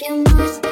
making moves.